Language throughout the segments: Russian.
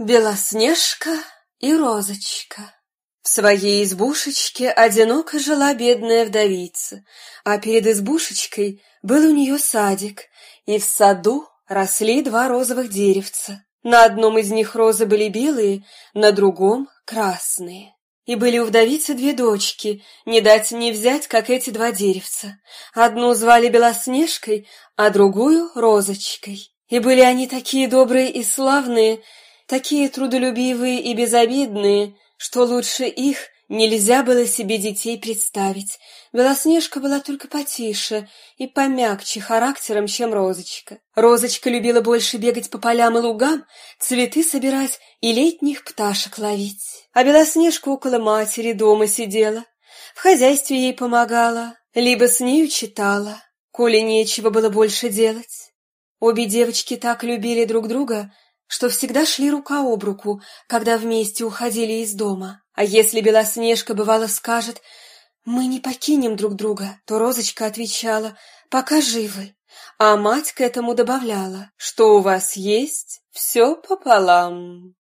Белоснежка и Розочка. В своей избушечке одиноко жила бедная вдовица, а перед избушечкой был у нее садик, и в саду росли два розовых деревца. На одном из них розы были белые, на другом — красные. И были у вдовицы две дочки, не дать не взять, как эти два деревца. Одну звали Белоснежкой, а другую — Розочкой. И были они такие добрые и славные, такие трудолюбивые и безобидные, что лучше их нельзя было себе детей представить. Белоснежка была только потише и помягче характером, чем Розочка. Розочка любила больше бегать по полям и лугам, цветы собирать и летних пташек ловить. А Белоснежка около матери дома сидела, в хозяйстве ей помогала, либо с нею читала, коли нечего было больше делать. Обе девочки так любили друг друга, что всегда шли рука об руку, когда вместе уходили из дома. А если Белоснежка бывало скажет «Мы не покинем друг друга», то Розочка отвечала «Пока живы». А мать к этому добавляла «Что у вас есть, все пополам».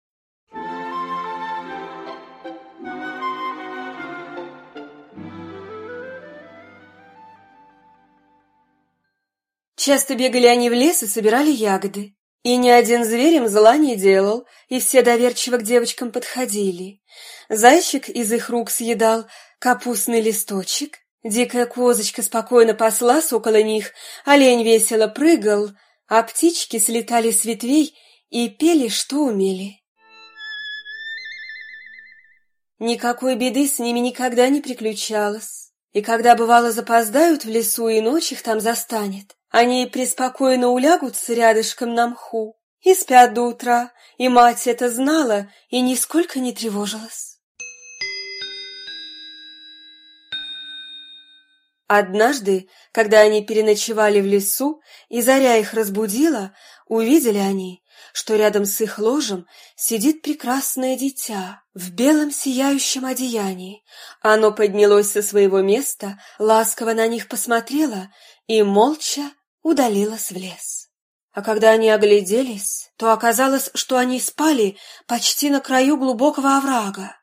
Часто бегали они в лес и собирали ягоды. И ни один зверь им зла не делал, и все доверчиво к девочкам подходили. Зайчик из их рук съедал капустный листочек, дикая козочка спокойно паслась около них, олень весело прыгал, а птички слетали с ветвей и пели, что умели. Никакой беды с ними никогда не приключалось, и когда бывало запоздают в лесу и ночь их там застанет, они преспокойно улягутся рядышком на мху и спят до утра, и мать это знала и нисколько не тревожилась. Однажды, когда они переночевали в лесу, и заря их разбудила, увидели они, что рядом с их ложем сидит прекрасное дитя в белом сияющем одеянии. Оно поднялось со своего места, ласково на них посмотрело и молча удалилась в лес. А когда они огляделись, то оказалось, что они спали почти на краю глубокого оврага.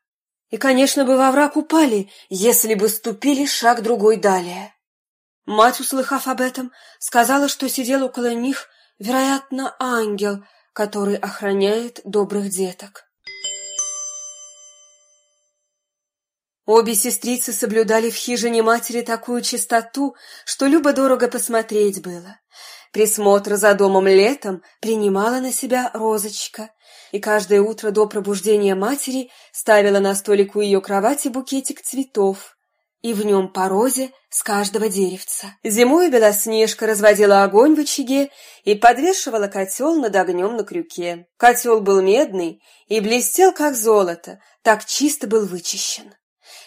И, конечно, бы в овраг упали, если бы ступили шаг другой далее. Мать, услыхав об этом, сказала, что сидел около них, вероятно, ангел, который охраняет добрых деток. Обе сестрицы соблюдали в хижине матери такую чистоту, что любо-дорого посмотреть было. Присмотр за домом летом принимала на себя Розочка, и каждое утро до пробуждения матери ставила на столик у ее кровати букетик цветов, и в нем по розе с каждого деревца. Зимой Белоснежка разводила огонь в очаге и подвешивала котел над огнем на крюке. Котел был медный и блестел, как золото, так чисто был вычищен.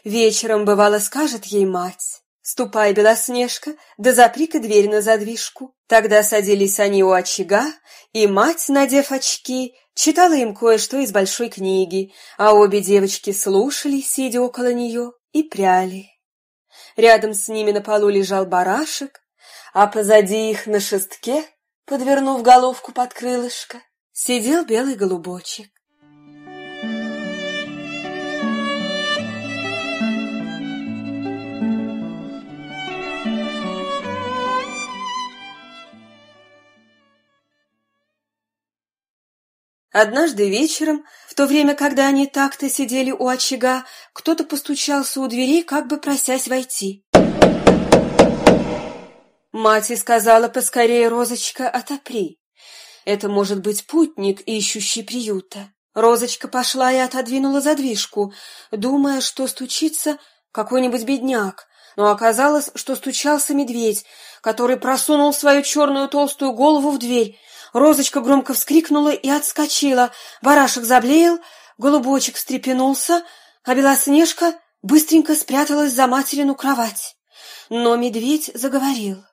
Вечером, бывало, скажет ей мать, «Ступай, Белоснежка, да запри-ка дверь на задвижку». Тогда садились они у очага, и мать, надев очки, читала им кое-что из большой книги, а обе девочки слушали, сидя около нее, и пряли. Рядом с ними на полу лежал барашек, а позади их на шестке, подвернув головку под крылышко, сидел белый голубочек. Однажды вечером, в то время, когда они так-то сидели у очага, кто-то постучался у дверей, как бы просясь войти. Мать сказала поскорее, Розочка, отопри. Это может быть путник, ищущий приюта. Розочка пошла и отодвинула задвижку, думая, что стучится какой-нибудь бедняк, но оказалось, что стучался медведь, который просунул свою черную толстую голову в дверь, Розочка громко вскрикнула и отскочила. Барашек заблеял, голубочек встрепенулся, а Белоснежка быстренько спряталась за материну кровать. Но медведь заговорил.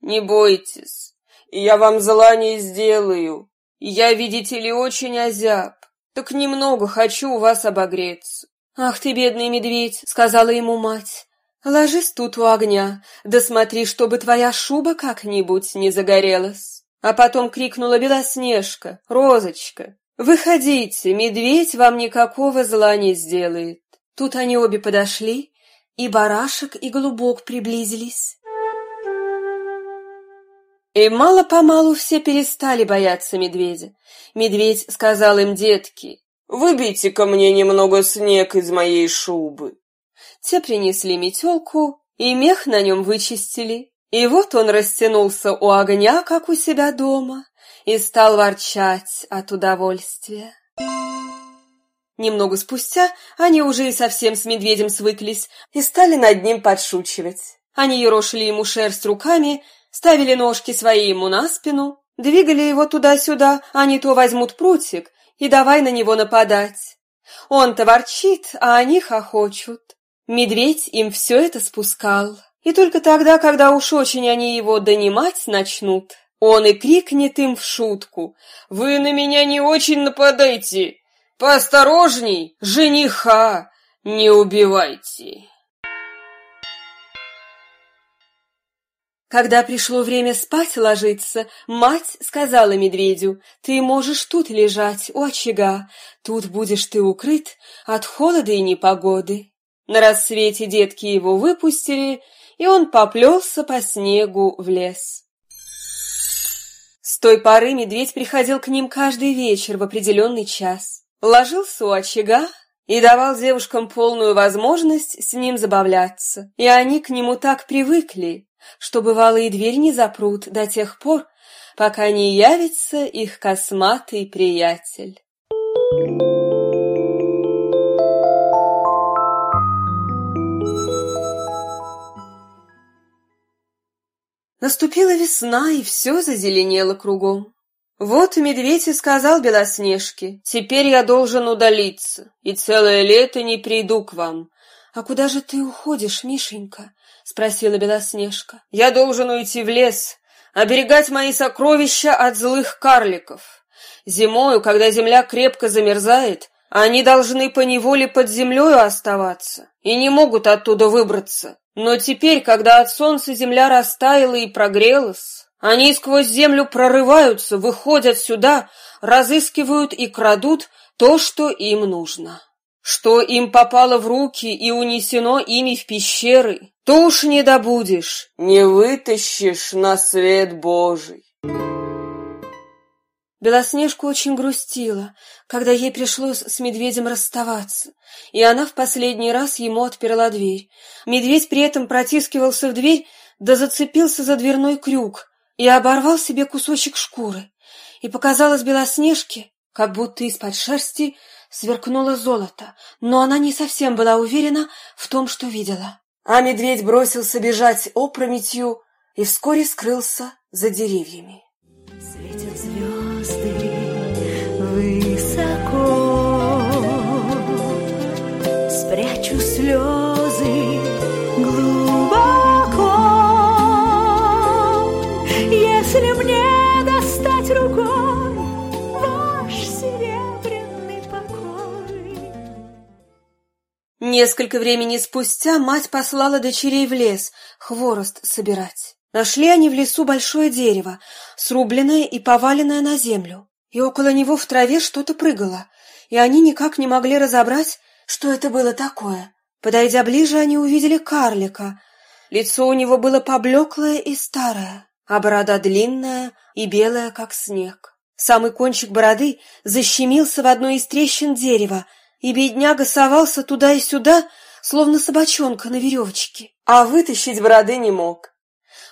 «Не бойтесь, я вам зла не сделаю. Я, видите ли, очень озяб. Так немного хочу у вас обогреться». «Ах ты, бедный медведь!» — сказала ему мать. «Ложись тут у огня, да смотри, чтобы твоя шуба как-нибудь не загорелась». А потом крикнула Белоснежка, Розочка, Выходите, медведь вам никакого зла не сделает. Тут они обе подошли, и барашек, и голубок приблизились. И мало-помалу все перестали бояться медведя. Медведь сказал им, детки, «Выбейте ко мне немного снег из моей шубы». Те принесли метелку, и мех на нем вычистили. И вот он растянулся у огня, как у себя дома, и стал ворчать от удовольствия. Немного спустя они уже и совсем с медведем свыклись и стали над ним подшучивать. Они ерошили ему шерсть руками, ставили ножки свои ему на спину, двигали его туда-сюда, не то возьмут прутик и давай на него нападать. Он-то ворчит, а они хохочут. Медведь им все это спускал. И только тогда, когда уж очень они его донимать начнут, он и крикнет им в шутку. «Вы на меня не очень нападайте! Поосторожней, жениха не убивайте!» Когда пришло время спать ложиться, мать сказала медведю, «Ты можешь тут лежать, у очага, тут будешь ты укрыт от холода и непогоды». На рассвете детки его выпустили, и он поплелся по снегу в лес. С той поры медведь приходил к ним каждый вечер в определенный час, ложился у очага и давал девушкам полную возможность с ним забавляться, и они к нему так привыкли, что бывало и дверь не запрут до тех пор, пока не явится их косматый приятель. Наступила весна, и все зазеленело кругом. Вот медведь и сказал Белоснежке, «Теперь я должен удалиться, и целое лето не приду к вам». «А куда же ты уходишь, Мишенька?» — спросила Белоснежка. «Я должен уйти в лес, оберегать мои сокровища от злых карликов. Зимою, когда земля крепко замерзает, они должны поневоле под землею оставаться и не могут оттуда выбраться. Но теперь, когда от солнца земля растаяла и прогрелась, они сквозь землю прорываются, выходят сюда, разыскивают и крадут то, что им нужно. Что им попало в руки и унесено ими в пещеры, то уж не добудешь, не вытащишь на свет Божий. Белоснежка очень грустила, когда ей пришлось с медведем расставаться, и она в последний раз ему отперла дверь. Медведь при этом протискивался в дверь, да зацепился за дверной крюк и оборвал себе кусочек шкуры. И показалось Белоснежке, как будто из-под шерсти сверкнуло золото, но она не совсем была уверена в том, что видела. А медведь бросился бежать опрометью и вскоре скрылся за деревьями. Светят звезды высоко. Спрячу слезы глубоко, если мне достать рукой ваш серебряный покой. Несколько времени спустя мать послала дочерей в лес хворост собирать. Нашли они в лесу большое дерево, срубленное и поваленное на землю и около него в траве что-то прыгало, и они никак не могли разобрать, что это было такое. Подойдя ближе, они увидели карлика. Лицо у него было поблеклое и старое, а борода длинная и белая, как снег. Самый кончик бороды защемился в одной из трещин дерева, и бедняга совался туда и сюда, словно собачонка на веревочке, а вытащить бороды не мог.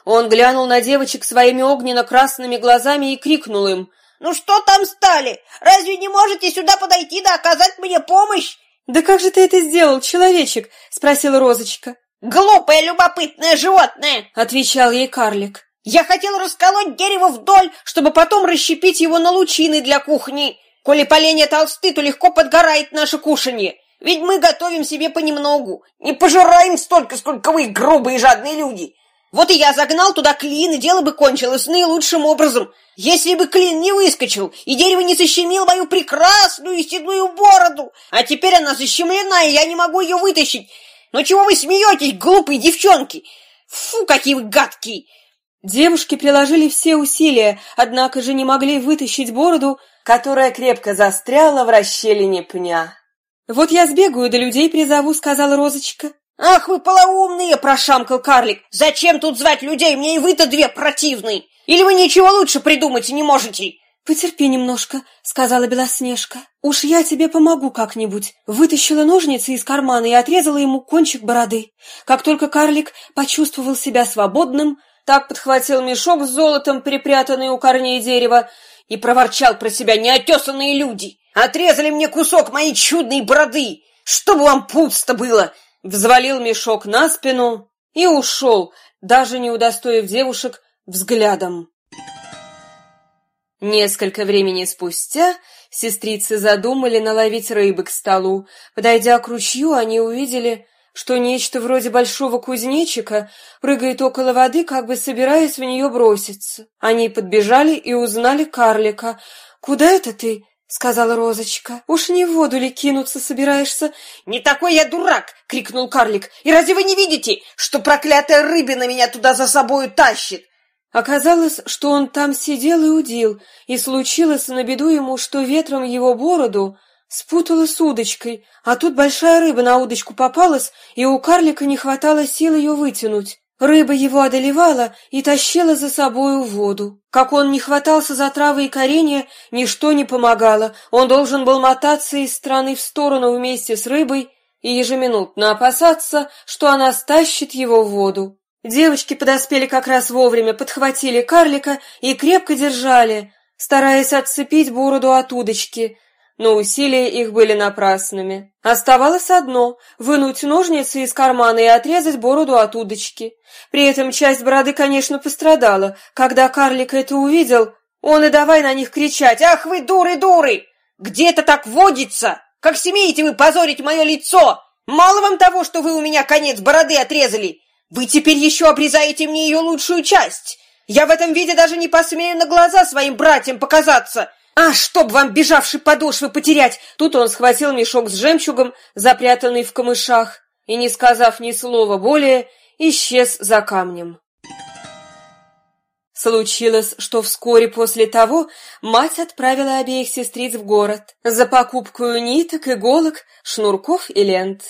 Он глянул на девочек своими огненно-красными глазами и крикнул им — «Ну что там стали? Разве не можете сюда подойти да оказать мне помощь?» «Да как же ты это сделал, человечек?» — спросила Розочка. «Глупое любопытное животное!» — отвечал ей карлик. «Я хотел расколоть дерево вдоль, чтобы потом расщепить его на лучины для кухни. Коли поленья толсты, то легко подгорает наше кушанье. Ведь мы готовим себе понемногу, не пожираем столько, сколько вы, грубые жадные люди. Вот и я загнал туда клин, и дело бы кончилось наилучшим образом. Если бы клин не выскочил, и дерево не защемило мою прекрасную седую бороду, а теперь она защемлена, и я не могу ее вытащить. Но чего вы смеетесь, глупые девчонки? Фу, какие вы гадкие! Девушки приложили все усилия, однако же не могли вытащить бороду, которая крепко застряла в расщелине пня. «Вот я сбегаю, да людей призову», — сказала Розочка. «Ах вы полоумные!» — прошамкал карлик. «Зачем тут звать людей? Мне и вы-то две противные! Или вы ничего лучше придумать не можете?» «Потерпи немножко», — сказала Белоснежка. «Уж я тебе помогу как-нибудь». Вытащила ножницы из кармана и отрезала ему кончик бороды. Как только карлик почувствовал себя свободным, так подхватил мешок с золотом, припрятанный у корней дерева, и проворчал про себя неотесанные люди. «Отрезали мне кусок моей чудной бороды! Чтобы вам пусто было!» Взвалил мешок на спину и ушел, даже не удостоив девушек взглядом. Несколько времени спустя сестрицы задумали наловить рыбы к столу. Подойдя к ручью, они увидели, что нечто вроде большого кузнечика прыгает около воды, как бы собираясь в нее броситься. Они подбежали и узнали карлика. «Куда это ты?» — сказала Розочка. «Уж не в воду ли кинуться собираешься?» «Не такой я дурак!» — крикнул карлик. «И разве вы не видите, что проклятая рыбина меня туда за собою тащит?» Оказалось, что он там сидел и удил, и случилось на беду ему, что ветром его бороду спутала с удочкой, а тут большая рыба на удочку попалась, и у карлика не хватало сил ее вытянуть. Рыба его одолевала и тащила за собою в воду. Как он не хватался за травы и коренья, ничто не помогало. Он должен был мотаться из стороны в сторону вместе с рыбой и ежеминутно опасаться, что она стащит его в воду. Девочки подоспели как раз вовремя, подхватили карлика и крепко держали, стараясь отцепить бороду от удочки — но усилия их были напрасными. Оставалось одно — вынуть ножницы из кармана и отрезать бороду от удочки. При этом часть бороды, конечно, пострадала. Когда карлик это увидел, он и давай на них кричать «Ах вы, дуры, дуры! Где это так водится? Как смеете вы позорить мое лицо? Мало вам того, что вы у меня конец бороды отрезали? Вы теперь еще обрезаете мне ее лучшую часть!» Я в этом виде даже не посмею на глаза своим братьям показаться. «А, чтоб вам бежавший подошвы потерять!» Тут он схватил мешок с жемчугом, запрятанный в камышах, и, не сказав ни слова более, исчез за камнем. Случилось, что вскоре после того мать отправила обеих сестриц в город за покупкой ниток, иголок, шнурков и лент.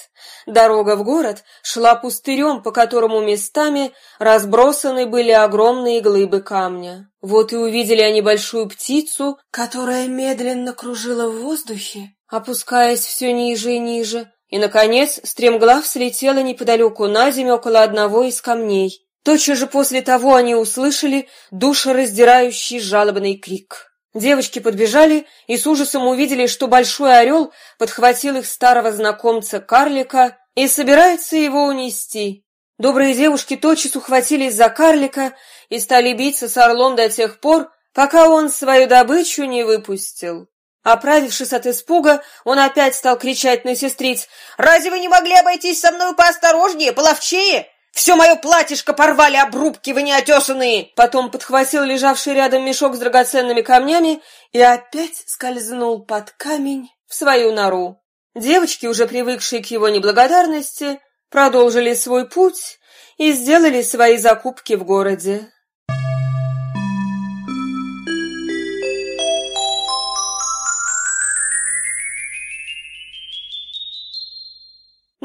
Дорога в город шла пустырем, по которому местами разбросаны были огромные глыбы камня. Вот и увидели они большую птицу, которая медленно кружила в воздухе, опускаясь все ниже и ниже, и, наконец, стремглав слетела неподалеку на землю около одного из камней. Тотчас же после того они услышали душераздирающий жалобный крик. Девочки подбежали и с ужасом увидели, что большой орел подхватил их старого знакомца-карлика и собирается его унести. Добрые девушки тотчас ухватились за карлика и стали биться с орлом до тех пор, пока он свою добычу не выпустил. Оправившись от испуга, он опять стал кричать на сестриц. «Разве вы не могли обойтись со мной поосторожнее, половчее? Все мое платьишко порвали обрубки, вы неотесанные!» Потом подхватил лежавший рядом мешок с драгоценными камнями и опять скользнул под камень в свою нору. Девочки, уже привыкшие к его неблагодарности, продолжили свой путь и сделали свои закупки в городе.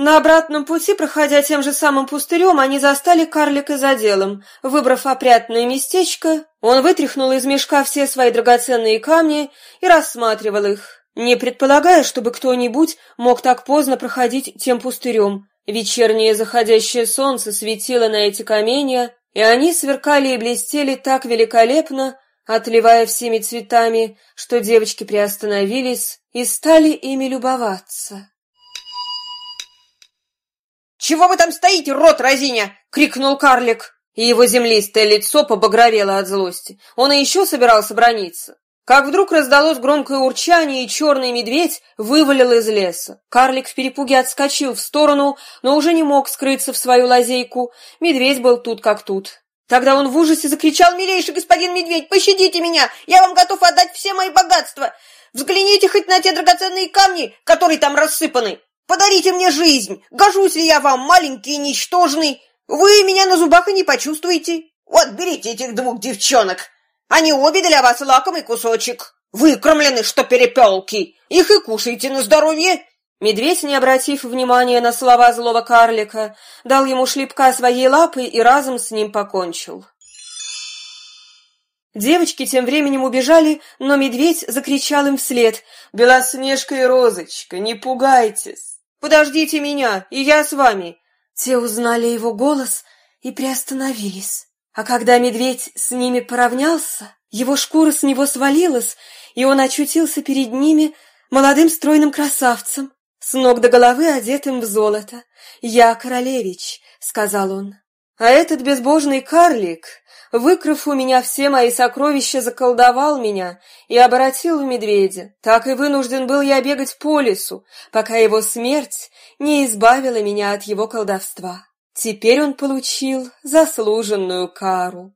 На обратном пути, проходя тем же самым пустырем, они застали карлика за делом. Выбрав опрятное местечко, он вытряхнул из мешка все свои драгоценные камни и рассматривал их, не предполагая, чтобы кто-нибудь мог так поздно проходить тем пустырем. Вечернее заходящее солнце светило на эти каменья, и они сверкали и блестели так великолепно, отливая всеми цветами, что девочки приостановились и стали ими любоваться. «Чего вы там стоите, рот разиня?» — крикнул карлик. И его землистое лицо побагровело от злости. Он и еще собирался брониться. Как вдруг раздалось громкое урчание, и черный медведь вывалил из леса. Карлик в перепуге отскочил в сторону, но уже не мог скрыться в свою лазейку. Медведь был тут как тут. Тогда он в ужасе закричал, «Милейший господин медведь, пощадите меня! Я вам готов отдать все мои богатства! Взгляните хоть на те драгоценные камни, которые там рассыпаны! Подарите мне жизнь! Гожусь ли я вам, маленький и ничтожный? Вы меня на зубах и не почувствуете. Вот, берите этих двух девчонок. Они обе для вас лакомый кусочек. Выкормлены, что перепелки. Их и кушайте на здоровье. Медведь, не обратив внимания на слова злого карлика, дал ему шлепка своей лапой и разом с ним покончил. Девочки тем временем убежали, но медведь закричал им вслед. «Белоснежка и Розочка, не пугайтесь! Подождите меня, и я с вами!» Те узнали его голос и приостановились. А когда медведь с ними поравнялся, его шкура с него свалилась, и он очутился перед ними молодым стройным красавцем, с ног до головы одетым в золото. «Я королевич», — сказал он. «А этот безбожный карлик, выкрав у меня все мои сокровища, заколдовал меня и обратил в медведя. Так и вынужден был я бегать по лесу, пока его смерть не избавила меня от его колдовства. Теперь он получил заслуженную кару».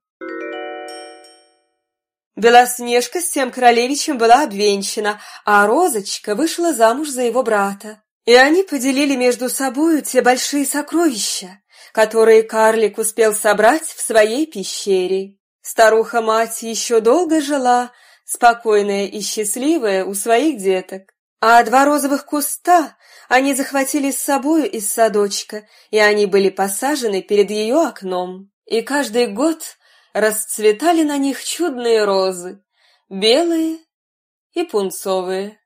Белоснежка с тем королевичем была обвенчана, а Розочка вышла замуж за его брата. И они поделили между собою те большие сокровища, которые карлик успел собрать в своей пещере. Старуха-мать еще долго жила, спокойная и счастливая у своих деток. А два розовых куста они захватили с собою из садочка, и они были посажены перед ее окном. И каждый год расцветали на них чудные розы, белые и пунцовые.